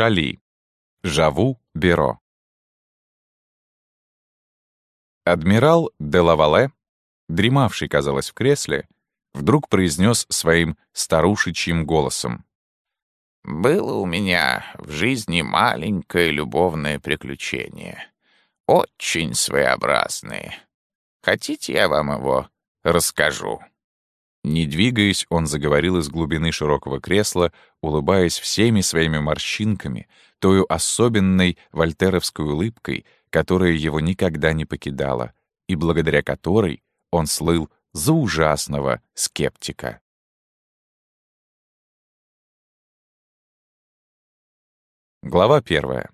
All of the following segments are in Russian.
Шали. Жаву Беро. Адмирал де Лавале, дремавший, казалось, в кресле, вдруг произнес своим старушечьим голосом. «Было у меня в жизни маленькое любовное приключение. Очень своеобразное. Хотите, я вам его расскажу?» Не двигаясь, он заговорил из глубины широкого кресла, улыбаясь всеми своими морщинками, тою особенной вольтеровской улыбкой, которая его никогда не покидала, и благодаря которой он слыл за ужасного скептика. Глава первая.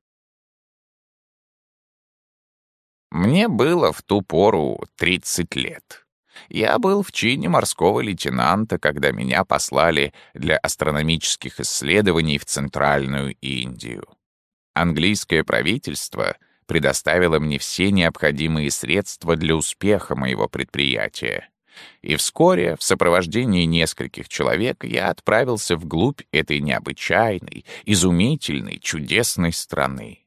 Мне было в ту пору 30 лет. Я был в чине морского лейтенанта, когда меня послали для астрономических исследований в Центральную Индию. Английское правительство предоставило мне все необходимые средства для успеха моего предприятия. И вскоре, в сопровождении нескольких человек, я отправился вглубь этой необычайной, изумительной, чудесной страны.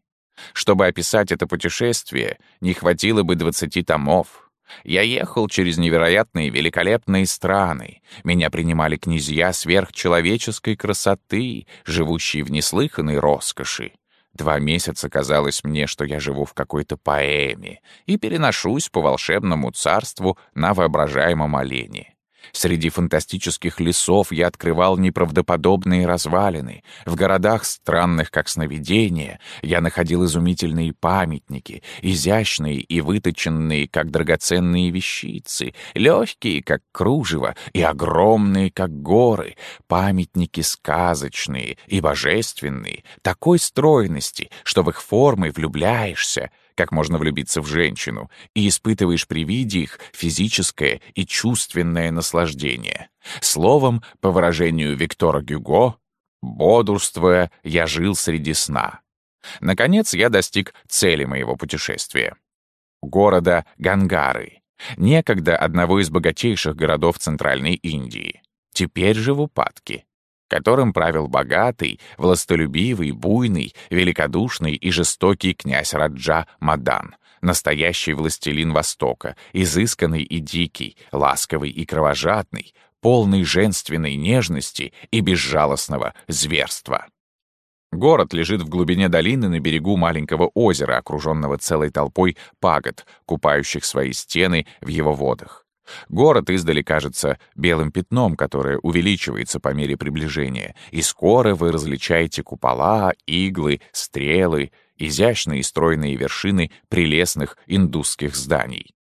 Чтобы описать это путешествие, не хватило бы двадцати томов — я ехал через невероятные великолепные страны. Меня принимали князья сверхчеловеческой красоты, живущие в неслыханной роскоши. Два месяца казалось мне, что я живу в какой-то поэме и переношусь по волшебному царству на воображаемом олене. Среди фантастических лесов я открывал неправдоподобные развалины. В городах, странных как сновидения, я находил изумительные памятники, изящные и выточенные, как драгоценные вещицы, легкие, как кружево, и огромные, как горы, памятники сказочные и божественные, такой стройности, что в их формы влюбляешься — как можно влюбиться в женщину, и испытываешь при виде их физическое и чувственное наслаждение. Словом, по выражению Виктора Гюго, бодрствуя, я жил среди сна. Наконец я достиг цели моего путешествия. Города Гангары, некогда одного из богатейших городов Центральной Индии. Теперь же в упадке которым правил богатый, властолюбивый, буйный, великодушный и жестокий князь Раджа Мадан, настоящий властелин Востока, изысканный и дикий, ласковый и кровожадный, полный женственной нежности и безжалостного зверства. Город лежит в глубине долины на берегу маленького озера, окруженного целой толпой пагод, купающих свои стены в его водах. Город издали кажется белым пятном, которое увеличивается по мере приближения, и скоро вы различаете купола, иглы, стрелы, изящные и стройные вершины прелестных индусских зданий.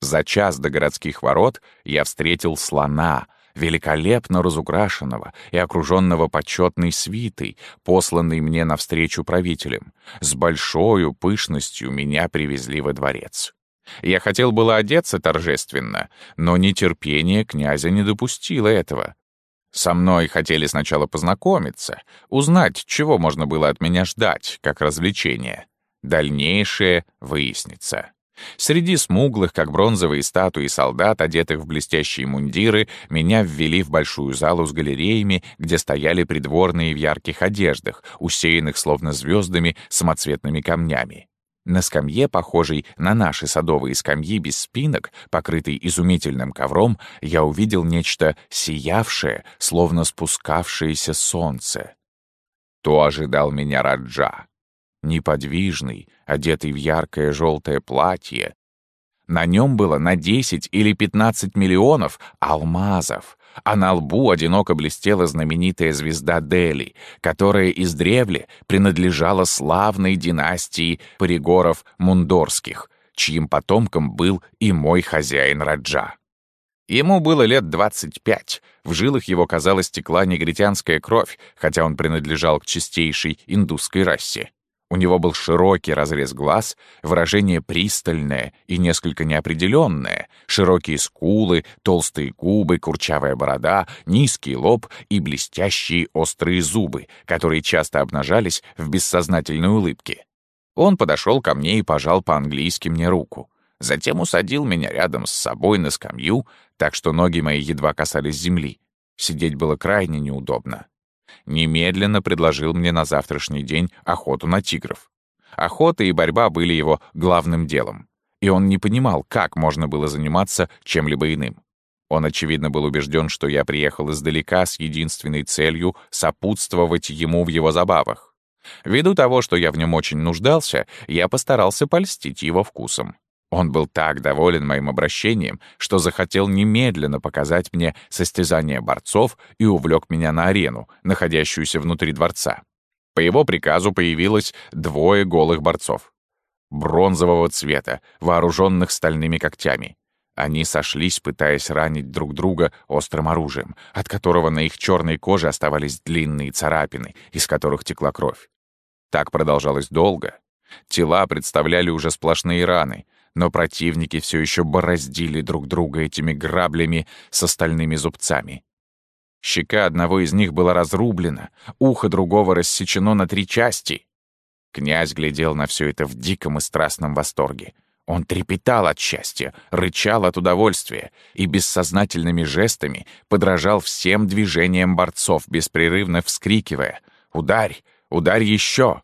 За час до городских ворот я встретил слона, великолепно разукрашенного и окруженного почетной свитой, посланной мне навстречу правителем. С большой пышностью меня привезли во дворец. Я хотел было одеться торжественно, но нетерпение князя не допустило этого. Со мной хотели сначала познакомиться, узнать, чего можно было от меня ждать, как развлечение. Дальнейшее выяснится. Среди смуглых, как бронзовые статуи солдат, одетых в блестящие мундиры, меня ввели в большую залу с галереями, где стояли придворные в ярких одеждах, усеянных словно звездами самоцветными камнями. На скамье, похожей на наши садовые скамьи без спинок, покрытой изумительным ковром, я увидел нечто сиявшее, словно спускавшееся солнце. То ожидал меня Раджа. Неподвижный, одетый в яркое желтое платье. На нем было на 10 или 15 миллионов алмазов, а на лбу одиноко блестела знаменитая звезда Дели, которая издревле принадлежала славной династии Паригоров Мундорских, чьим потомком был и мой хозяин Раджа. Ему было лет 25, в жилах его, казалось, текла негритянская кровь, хотя он принадлежал к чистейшей индусской расе. У него был широкий разрез глаз, выражение пристальное и несколько неопределенное, широкие скулы, толстые губы, курчавая борода, низкий лоб и блестящие острые зубы, которые часто обнажались в бессознательной улыбке. Он подошел ко мне и пожал по-английски мне руку. Затем усадил меня рядом с собой на скамью, так что ноги мои едва касались земли. Сидеть было крайне неудобно. Немедленно предложил мне на завтрашний день охоту на тигров. Охота и борьба были его главным делом. И он не понимал, как можно было заниматься чем-либо иным. Он, очевидно, был убежден, что я приехал издалека с единственной целью сопутствовать ему в его забавах. Ввиду того, что я в нем очень нуждался, я постарался польстить его вкусом. Он был так доволен моим обращением, что захотел немедленно показать мне состязание борцов и увлек меня на арену, находящуюся внутри дворца. По его приказу появилось двое голых борцов. Бронзового цвета, вооруженных стальными когтями. Они сошлись, пытаясь ранить друг друга острым оружием, от которого на их черной коже оставались длинные царапины, из которых текла кровь. Так продолжалось долго. Тела представляли уже сплошные раны, но противники все еще бороздили друг друга этими граблями с остальными зубцами. Щека одного из них была разрублена, ухо другого рассечено на три части. Князь глядел на все это в диком и страстном восторге. Он трепетал от счастья, рычал от удовольствия и бессознательными жестами подражал всем движениям борцов, беспрерывно вскрикивая «Ударь! Ударь еще!»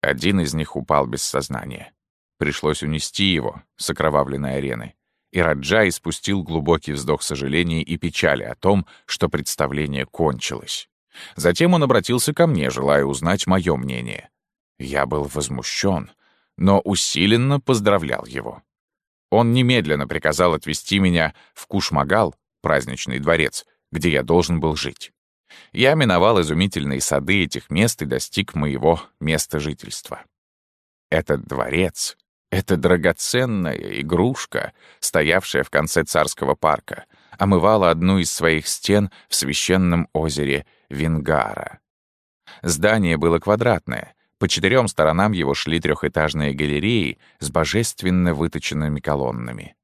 Один из них упал без сознания. Пришлось унести его с окровавленной арены. И Раджа испустил глубокий вздох сожаления и печали о том, что представление кончилось. Затем он обратился ко мне, желая узнать мое мнение. Я был возмущен, но усиленно поздравлял его. Он немедленно приказал отвезти меня в Кушмагал, праздничный дворец, где я должен был жить. Я миновал изумительные сады этих мест и достиг моего места жительства. Этот дворец эта драгоценная игрушка, стоявшая в конце царского парка, омывала одну из своих стен в священном озере Вингара. Здание было квадратное, по четырем сторонам его шли трехэтажные галереи с божественно выточенными колоннами.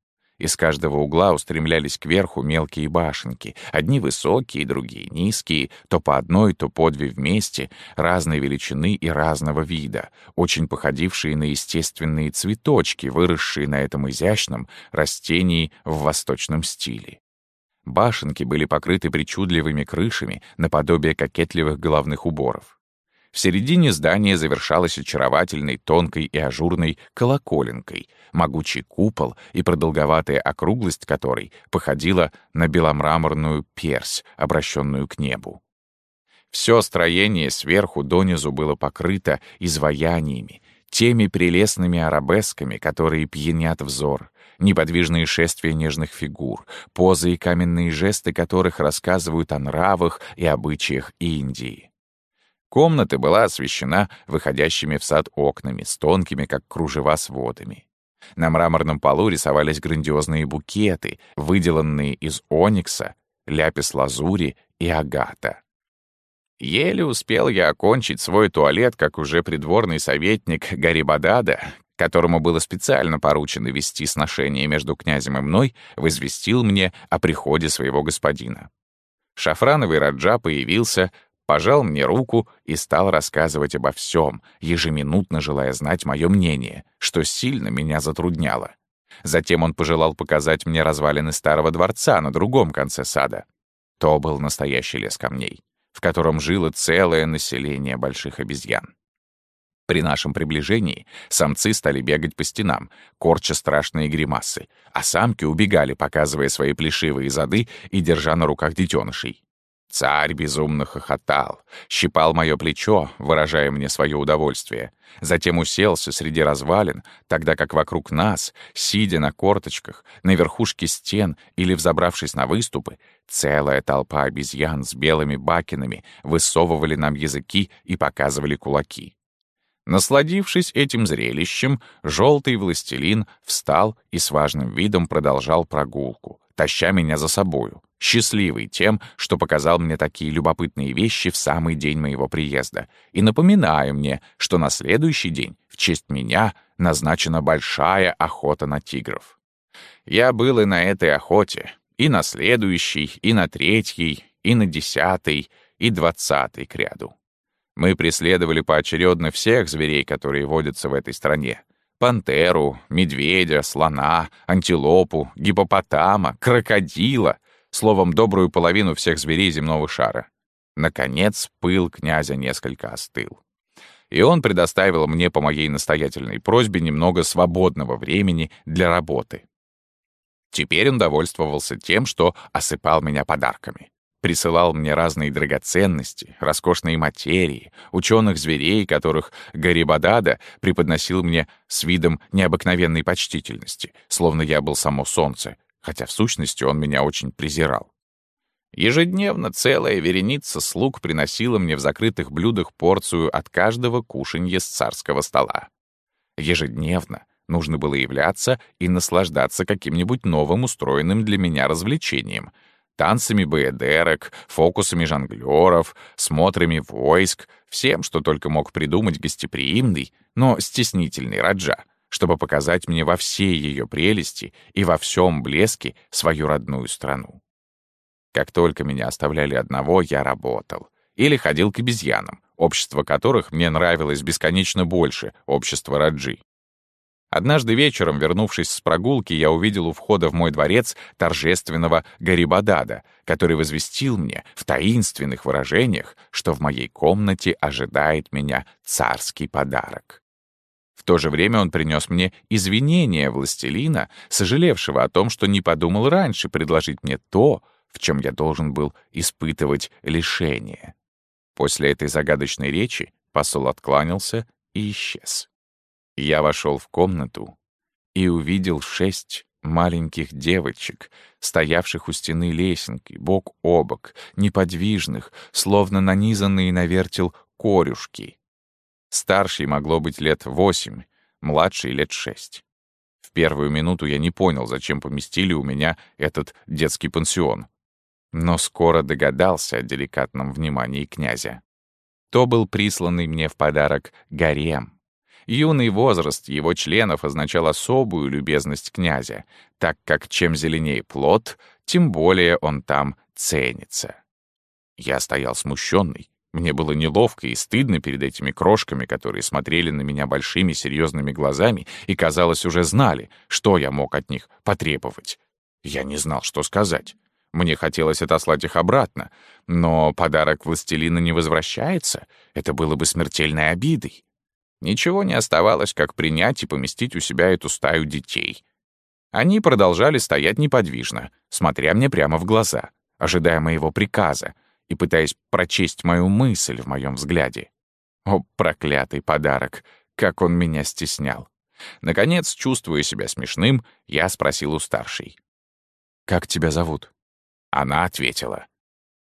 Из каждого угла устремлялись кверху мелкие башенки, одни высокие, другие низкие, то по одной, то по две вместе, разной величины и разного вида, очень походившие на естественные цветочки, выросшие на этом изящном растении в восточном стиле. Башенки были покрыты причудливыми крышами наподобие кокетливых головных уборов. В середине здания завершалась очаровательной, тонкой и ажурной колоколенкой, могучий купол и продолговатая округлость которой походила на беломраморную персь, обращенную к небу. Все строение сверху донизу было покрыто изваяниями, теми прелестными арабесками, которые пьянят взор, неподвижные шествия нежных фигур, позы и каменные жесты которых рассказывают о нравах и обычаях Индии. Комната была освещена выходящими в сад окнами с тонкими, как кружева, сводами. На мраморном полу рисовались грандиозные букеты, выделанные из оникса, ляпис-лазури и агата. Еле успел я окончить свой туалет, как уже придворный советник Гарибадада, которому было специально поручено вести сношение между князем и мной, возвестил мне о приходе своего господина. Шафрановый Раджа появился, пожал мне руку и стал рассказывать обо всем, ежеминутно желая знать мое мнение, что сильно меня затрудняло. Затем он пожелал показать мне развалины старого дворца на другом конце сада. То был настоящий лес камней, в котором жило целое население больших обезьян. При нашем приближении самцы стали бегать по стенам, корча страшные гримасы, а самки убегали, показывая свои плешивые зады и держа на руках детенышей. Царь безумно хохотал, щипал мое плечо, выражая мне свое удовольствие. Затем уселся среди развалин, тогда как вокруг нас, сидя на корточках, на верхушке стен или взобравшись на выступы, целая толпа обезьян с белыми бакинами высовывали нам языки и показывали кулаки. Насладившись этим зрелищем, желтый властелин встал и с важным видом продолжал прогулку, таща меня за собою счастливый тем, что показал мне такие любопытные вещи в самый день моего приезда, и напоминаю мне, что на следующий день в честь меня назначена большая охота на тигров. Я был и на этой охоте, и на следующей, и на третьей, и на десятой, и двадцатой к ряду. Мы преследовали поочередно всех зверей, которые водятся в этой стране. Пантеру, медведя, слона, антилопу, гипопотама, крокодила, словом, добрую половину всех зверей земного шара. Наконец, пыл князя несколько остыл. И он предоставил мне по моей настоятельной просьбе немного свободного времени для работы. Теперь он довольствовался тем, что осыпал меня подарками. Присылал мне разные драгоценности, роскошные материи, ученых зверей, которых Гарибадада преподносил мне с видом необыкновенной почтительности, словно я был само солнце, хотя в сущности он меня очень презирал. Ежедневно целая вереница слуг приносила мне в закрытых блюдах порцию от каждого кушанья с царского стола. Ежедневно нужно было являться и наслаждаться каким-нибудь новым устроенным для меня развлечением — танцами боедерок, фокусами жонглёров, смотрами войск, всем, что только мог придумать гостеприимный, но стеснительный Раджа, чтобы показать мне во всей ее прелести и во всем блеске свою родную страну. Как только меня оставляли одного, я работал. Или ходил к обезьянам, общество которых мне нравилось бесконечно больше общества Раджи. Однажды вечером, вернувшись с прогулки, я увидел у входа в мой дворец торжественного Гарибадада, который возвестил мне в таинственных выражениях, что в моей комнате ожидает меня царский подарок. В то же время он принес мне извинения властелина, сожалевшего о том, что не подумал раньше предложить мне то, в чем я должен был испытывать лишение. После этой загадочной речи посол откланялся и исчез. Я вошел в комнату и увидел шесть маленьких девочек, стоявших у стены лесенки, бок о бок, неподвижных, словно нанизанные на вертел корюшки. Старшей могло быть лет восемь, младшей — лет шесть. В первую минуту я не понял, зачем поместили у меня этот детский пансион. Но скоро догадался о деликатном внимании князя. То был присланный мне в подарок гарем. Юный возраст его членов означал особую любезность князя, так как чем зеленее плод, тем более он там ценится. Я стоял смущенный. Мне было неловко и стыдно перед этими крошками, которые смотрели на меня большими серьезными глазами и, казалось, уже знали, что я мог от них потребовать. Я не знал, что сказать. Мне хотелось отослать их обратно, но подарок властелина не возвращается. Это было бы смертельной обидой. Ничего не оставалось, как принять и поместить у себя эту стаю детей. Они продолжали стоять неподвижно, смотря мне прямо в глаза, ожидая моего приказа и пытаясь прочесть мою мысль в моем взгляде. О, проклятый подарок! Как он меня стеснял! Наконец, чувствуя себя смешным, я спросил у старшей. «Как тебя зовут?» Она ответила.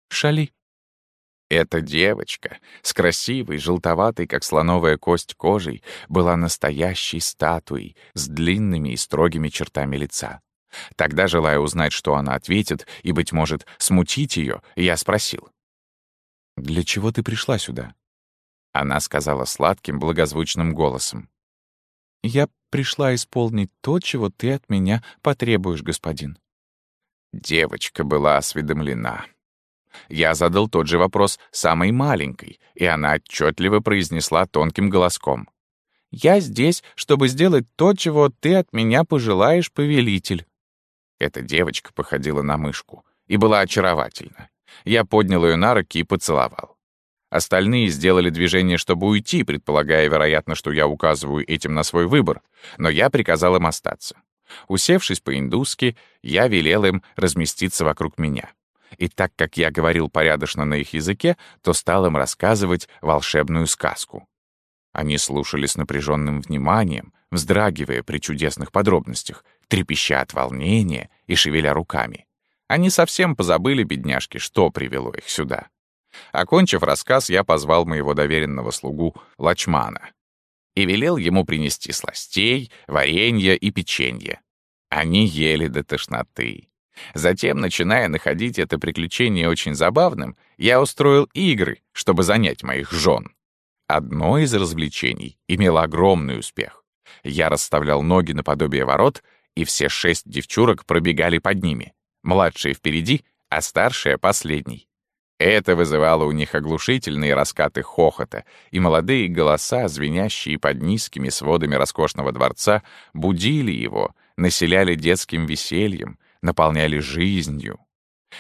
«Шали». Эта девочка с красивой, желтоватой, как слоновая кость кожей, была настоящей статуей с длинными и строгими чертами лица. Тогда, желая узнать, что она ответит, и, быть может, смутить ее, я спросил. «Для чего ты пришла сюда?» Она сказала сладким, благозвучным голосом. «Я пришла исполнить то, чего ты от меня потребуешь, господин». Девочка была осведомлена. Я задал тот же вопрос самой маленькой, и она отчетливо произнесла тонким голоском. «Я здесь, чтобы сделать то, чего ты от меня пожелаешь, повелитель». Эта девочка походила на мышку и была очаровательна. Я поднял ее на руки и поцеловал. Остальные сделали движение, чтобы уйти, предполагая, вероятно, что я указываю этим на свой выбор, но я приказал им остаться. Усевшись по-индусски, я велел им разместиться вокруг меня и так как я говорил порядочно на их языке, то стал им рассказывать волшебную сказку. Они слушали с напряженным вниманием, вздрагивая при чудесных подробностях, трепеща от волнения и шевеля руками. Они совсем позабыли, бедняжки, что привело их сюда. Окончив рассказ, я позвал моего доверенного слугу Лачмана и велел ему принести сластей, варенье и печенье. Они ели до тошноты. Затем, начиная находить это приключение очень забавным, я устроил игры, чтобы занять моих жен. Одно из развлечений имело огромный успех. Я расставлял ноги наподобие ворот, и все шесть девчурок пробегали под ними. Младшая впереди, а старшая — последней. Это вызывало у них оглушительные раскаты хохота, и молодые голоса, звенящие под низкими сводами роскошного дворца, будили его, населяли детским весельем, наполняли жизнью.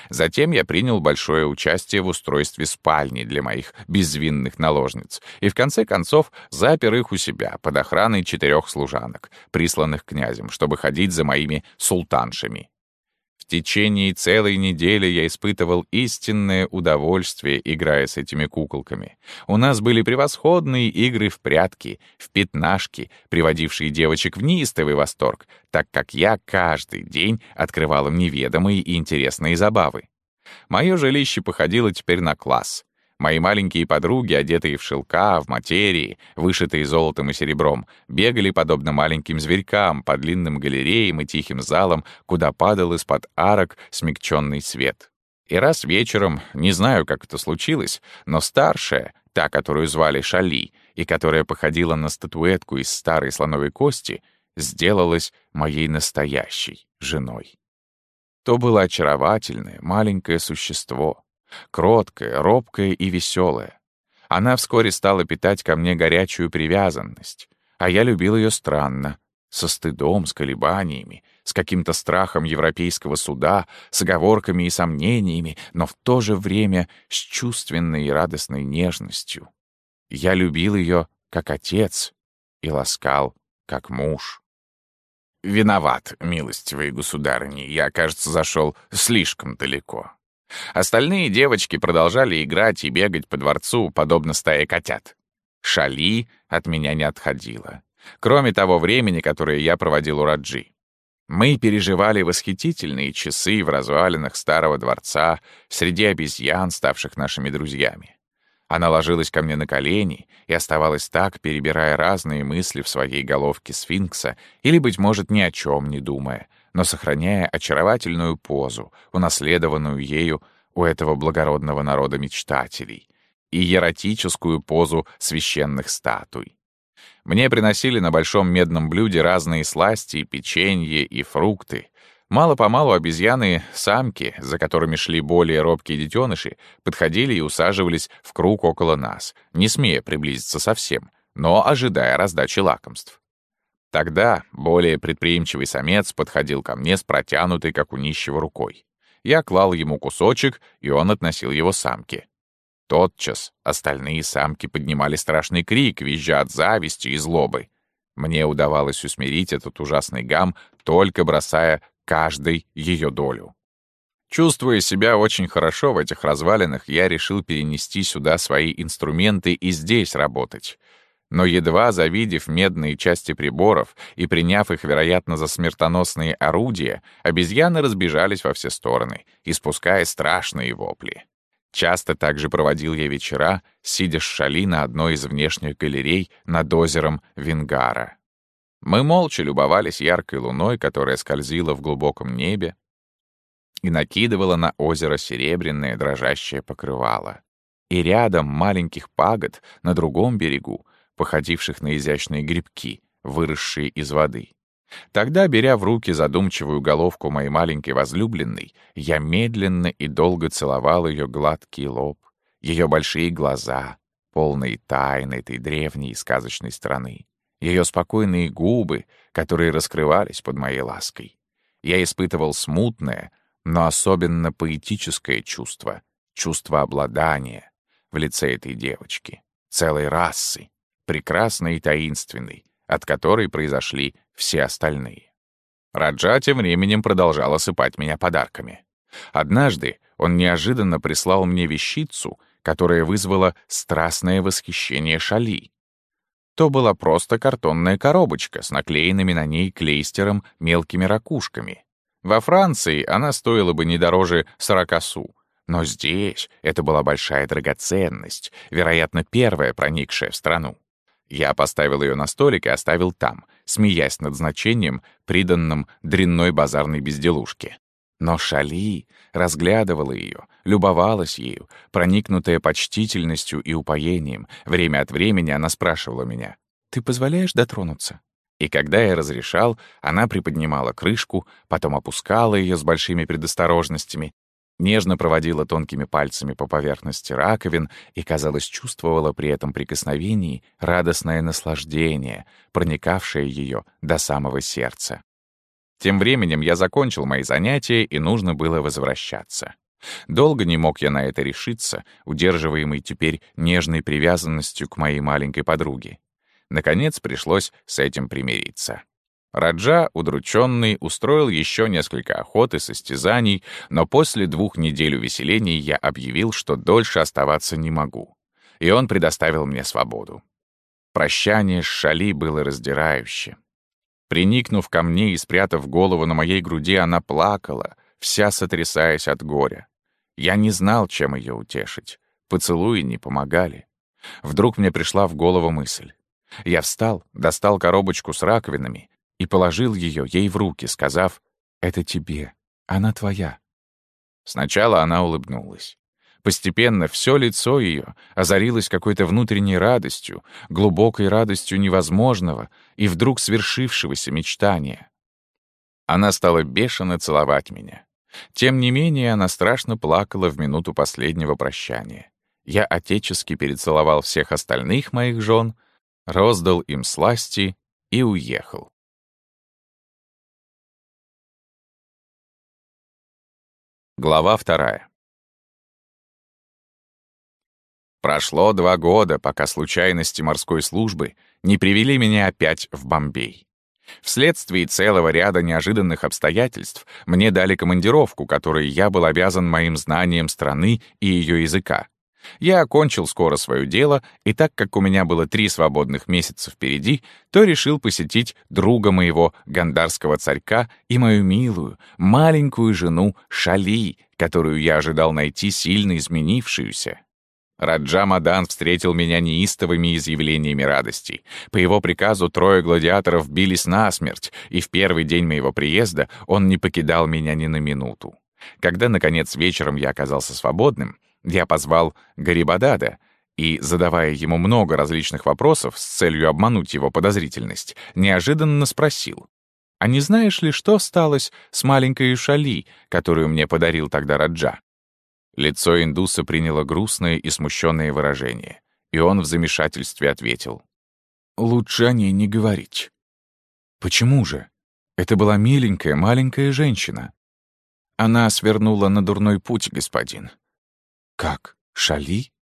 Затем я принял большое участие в устройстве спальни для моих безвинных наложниц и в конце концов запер их у себя под охраной четырех служанок, присланных князем, чтобы ходить за моими султаншами. Течение целой недели я испытывал истинное удовольствие, играя с этими куколками. У нас были превосходные игры в прятки, в пятнашки, приводившие девочек в неистовый восторг, так как я каждый день открывал им неведомые и интересные забавы. Мое жилище походило теперь на класс. Мои маленькие подруги, одетые в шелка, в материи, вышитые золотом и серебром, бегали подобно маленьким зверькам по длинным галереям и тихим залам, куда падал из-под арок смягченный свет. И раз вечером, не знаю, как это случилось, но старшая, та, которую звали Шали, и которая походила на статуэтку из старой слоновой кости, сделалась моей настоящей женой. То было очаровательное маленькое существо, Кроткая, робкая и веселая. Она вскоре стала питать ко мне горячую привязанность, а я любил ее странно, со стыдом, с колебаниями, с каким-то страхом европейского суда, с оговорками и сомнениями, но в то же время с чувственной и радостной нежностью. Я любил ее как отец и ласкал как муж. Виноват, милостивые государыни, я, кажется, зашел слишком далеко. Остальные девочки продолжали играть и бегать по дворцу, подобно стае котят. Шали от меня не отходила. Кроме того времени, которое я проводил у Раджи. Мы переживали восхитительные часы в развалинах старого дворца среди обезьян, ставших нашими друзьями. Она ложилась ко мне на колени и оставалась так, перебирая разные мысли в своей головке сфинкса или, быть может, ни о чем не думая — но сохраняя очаровательную позу, унаследованную ею у этого благородного народа мечтателей, и еротическую позу священных статуй. Мне приносили на большом медном блюде разные сласти, печенье и фрукты. Мало-помалу обезьяны-самки, за которыми шли более робкие детеныши, подходили и усаживались в круг около нас, не смея приблизиться совсем, но ожидая раздачи лакомств. Тогда более предприимчивый самец подходил ко мне с протянутой, как у нищего, рукой. Я клал ему кусочек, и он относил его самке. Тотчас остальные самки поднимали страшный крик, визжа от зависти и злобы. Мне удавалось усмирить этот ужасный гам, только бросая каждой ее долю. Чувствуя себя очень хорошо в этих развалинах, я решил перенести сюда свои инструменты и здесь работать — но едва завидев медные части приборов и приняв их, вероятно, за смертоносные орудия, обезьяны разбежались во все стороны, испуская страшные вопли. Часто также проводил я вечера, сидя с шали на одной из внешних галерей над озером Вингара. Мы молча любовались яркой луной, которая скользила в глубоком небе и накидывала на озеро серебряное дрожащее покрывало. И рядом маленьких пагод на другом берегу походивших на изящные грибки, выросшие из воды. Тогда, беря в руки задумчивую головку моей маленькой возлюбленной, я медленно и долго целовал ее гладкий лоб, ее большие глаза, полные тайны этой древней и сказочной страны, ее спокойные губы, которые раскрывались под моей лаской. Я испытывал смутное, но особенно поэтическое чувство, чувство обладания в лице этой девочки, целой расы, прекрасной и таинственной, от которой произошли все остальные. Раджа тем временем продолжал осыпать меня подарками. Однажды он неожиданно прислал мне вещицу, которая вызвала страстное восхищение Шали. То была просто картонная коробочка с наклеенными на ней клейстером мелкими ракушками. Во Франции она стоила бы не дороже 40 су, но здесь это была большая драгоценность, вероятно, первая проникшая в страну. Я поставил ее на столик и оставил там, смеясь над значением, приданным дрянной базарной безделушке. Но Шали разглядывала ее, любовалась ею, проникнутая почтительностью и упоением. Время от времени она спрашивала меня, «Ты позволяешь дотронуться?» И когда я разрешал, она приподнимала крышку, потом опускала ее с большими предосторожностями, нежно проводила тонкими пальцами по поверхности раковин и, казалось, чувствовала при этом прикосновении радостное наслаждение, проникавшее ее до самого сердца. Тем временем я закончил мои занятия, и нужно было возвращаться. Долго не мог я на это решиться, удерживаемый теперь нежной привязанностью к моей маленькой подруге. Наконец пришлось с этим примириться. Раджа, удрученный, устроил еще несколько охот и состязаний, но после двух недель увеселений я объявил, что дольше оставаться не могу. И он предоставил мне свободу. Прощание с Шали было раздирающе. Приникнув ко мне и спрятав голову на моей груди, она плакала, вся сотрясаясь от горя. Я не знал, чем ее утешить. Поцелуи не помогали. Вдруг мне пришла в голову мысль. Я встал, достал коробочку с раковинами и положил ее ей в руки, сказав «Это тебе, она твоя». Сначала она улыбнулась. Постепенно все лицо ее озарилось какой-то внутренней радостью, глубокой радостью невозможного и вдруг свершившегося мечтания. Она стала бешено целовать меня. Тем не менее, она страшно плакала в минуту последнего прощания. Я отечески перецеловал всех остальных моих жен, роздал им сласти и уехал. Глава вторая. Прошло два года, пока случайности морской службы не привели меня опять в Бомбей. Вследствие целого ряда неожиданных обстоятельств мне дали командировку, которой я был обязан моим знанием страны и ее языка. Я окончил скоро свое дело, и так как у меня было три свободных месяца впереди, то решил посетить друга моего гандарского царька и мою милую, маленькую жену Шали, которую я ожидал найти сильно изменившуюся. Раджа Мадан встретил меня неистовыми изъявлениями радости. По его приказу трое гладиаторов бились насмерть, и в первый день моего приезда он не покидал меня ни на минуту. Когда, наконец, вечером я оказался свободным, я позвал Гарибадада и, задавая ему много различных вопросов с целью обмануть его подозрительность, неожиданно спросил, «А не знаешь ли, что сталось с маленькой Шали, которую мне подарил тогда Раджа?» Лицо индуса приняло грустное и смущенное выражение, и он в замешательстве ответил. «Лучше о ней не говорить». «Почему же? Это была миленькая, маленькая женщина». Она свернула на дурной путь, господин. «Как? Шали?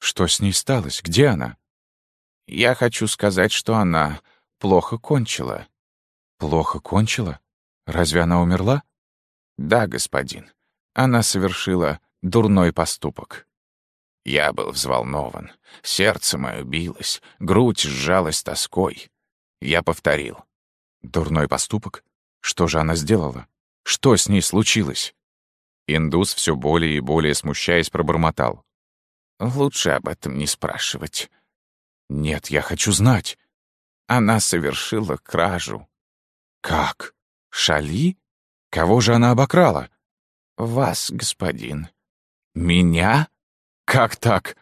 Что с ней сталось? Где она?» «Я хочу сказать, что она плохо кончила». «Плохо кончила? Разве она умерла?» «Да, господин. Она совершила дурной поступок. Я был взволнован, сердце мое билось, грудь сжалась тоской. Я повторил. «Дурной поступок? Что же она сделала? Что с ней случилось?» Индус все более и более смущаясь пробормотал. «Лучше об этом не спрашивать». «Нет, я хочу знать». Она совершила кражу. «Как? Шали? Кого же она обокрала?» «Вас, господин». «Меня? Как так?»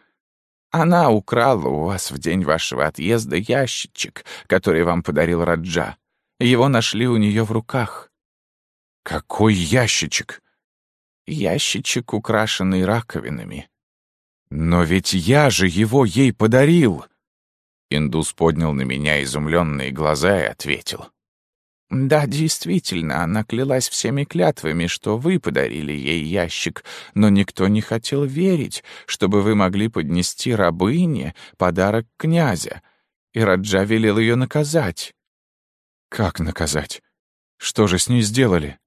«Она украла у вас в день вашего отъезда ящичек, который вам подарил Раджа. Его нашли у нее в руках». «Какой ящичек?» «Ящичек, украшенный раковинами». «Но ведь я же его ей подарил!» Индус поднял на меня изумленные глаза и ответил. Да, действительно, она клялась всеми клятвами, что вы подарили ей ящик, но никто не хотел верить, чтобы вы могли поднести рабыне подарок князя, и Раджа велел ее наказать. Как наказать? Что же с ней сделали?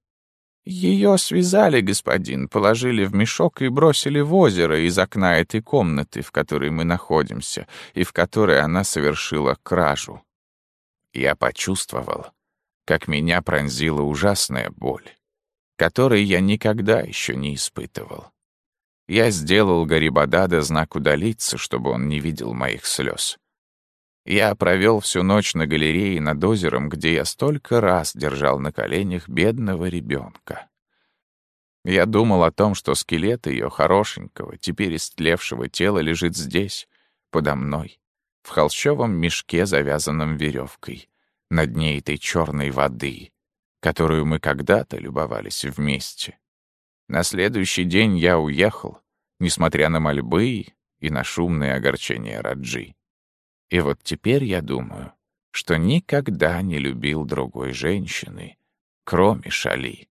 Ее связали, господин, положили в мешок и бросили в озеро из окна этой комнаты, в которой мы находимся, и в которой она совершила кражу. Я почувствовал, как меня пронзила ужасная боль, которой я никогда еще не испытывал. Я сделал Гарибадада знак удалиться, чтобы он не видел моих слез. Я провел всю ночь на галерее над озером, где я столько раз держал на коленях бедного ребенка. Я думал о том, что скелет ее хорошенького, теперь истлевшего тела лежит здесь, подо мной, в холщовом мешке, завязанном веревкой на дне этой черной воды, которую мы когда-то любовались вместе. На следующий день я уехал, несмотря на мольбы и на шумные огорчения Раджи. И вот теперь я думаю, что никогда не любил другой женщины, кроме Шали.